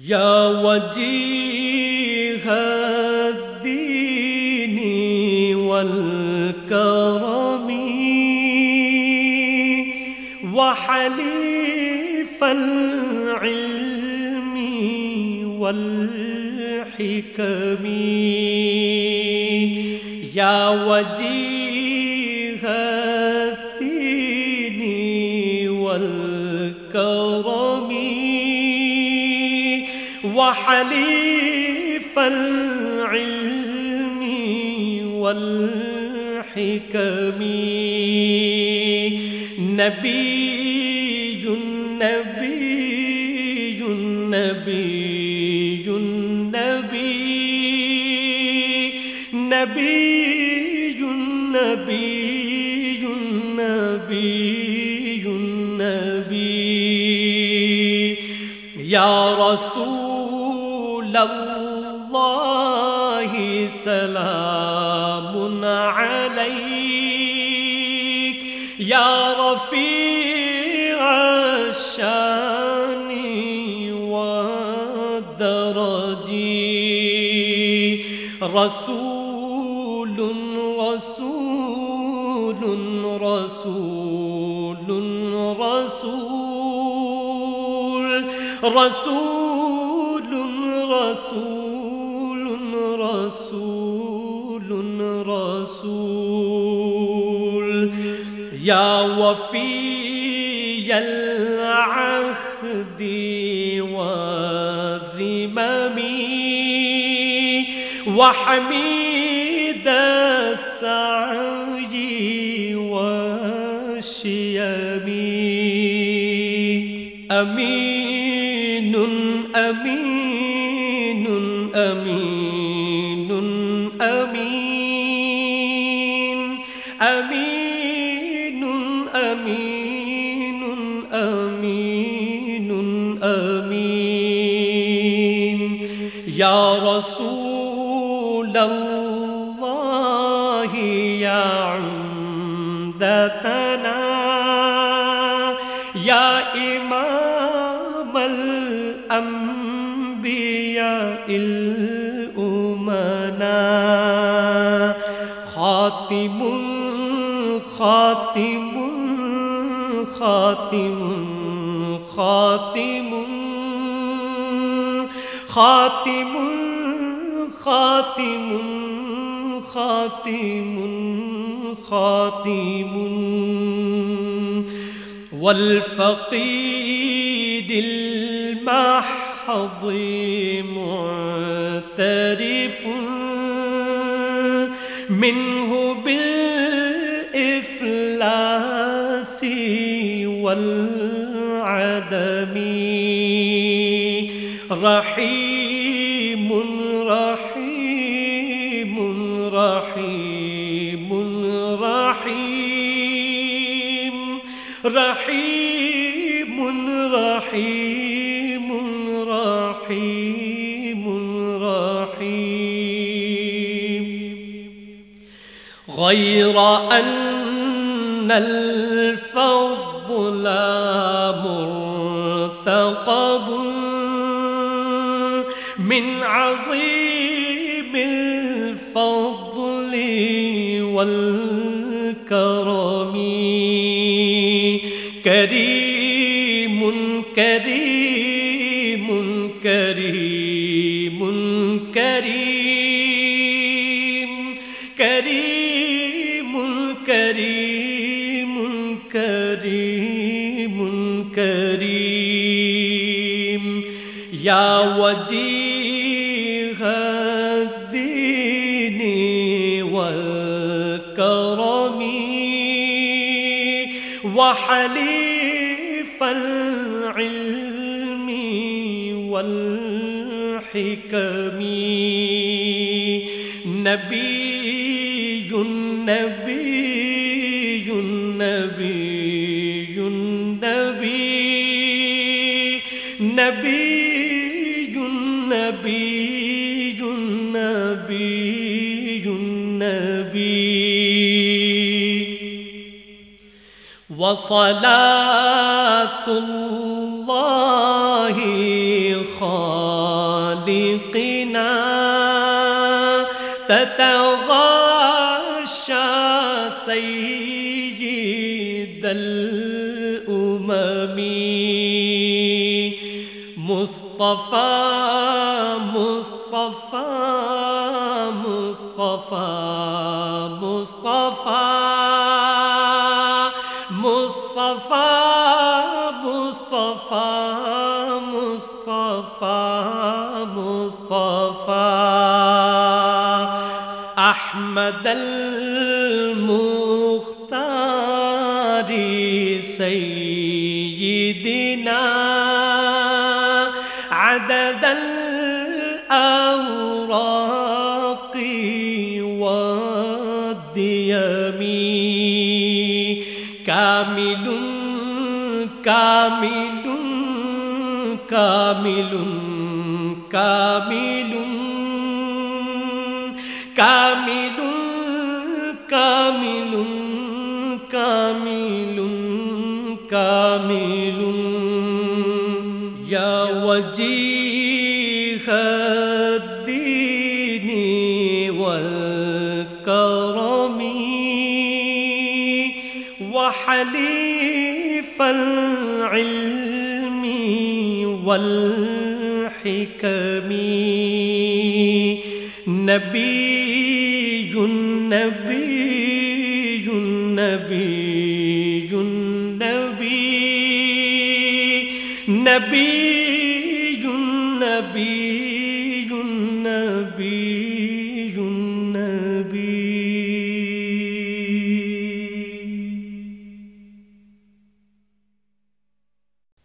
یا وجیح الدینی والکرمی وحلیف العلم والحکمی یا وجیح الدینی والکرمی وحليف العلم والحكم. نبي النبي النبي النبي نبي النبي النبي النبي يا رسول اللہ سلام علیک یا رفیع الشانی والدرجی رسول رسول رسول رسول رسول رسول رسول رسول. يا وفي العهد والذمم وحميد السعي والشيم أمين أمين امین امین امین امین امین امین یا رسول اللہ یا عمدتنا یا امام اللہ الأمنا خاتم خاتم خاتم خاتم خاتم خاتم خاتم خاتم والفقيد المحض معترف منه بالإفلاس والعدم رحيم رحيم رحيم غير أن الفضل مرتقب من عظيم الفضل والكرم. كريم كريم کریم کریم کریم یا وجیح الدین والکرم وحلیف العلم والحکم. نبی النبي النبي النبي نبي النبي النبي النبي وصلاة الله خالقنا تتغاشى مصطفى مصطفى مصطفى مصطفى مصطفى مصطفى مصطفى مصطفى أحمد المختار سيدنا والديم كامل كامل كامل كامل كامل كامل كامل كامل يا وجيه حلیف العلم والحکم نبی النبی النبی النبی نبی النبی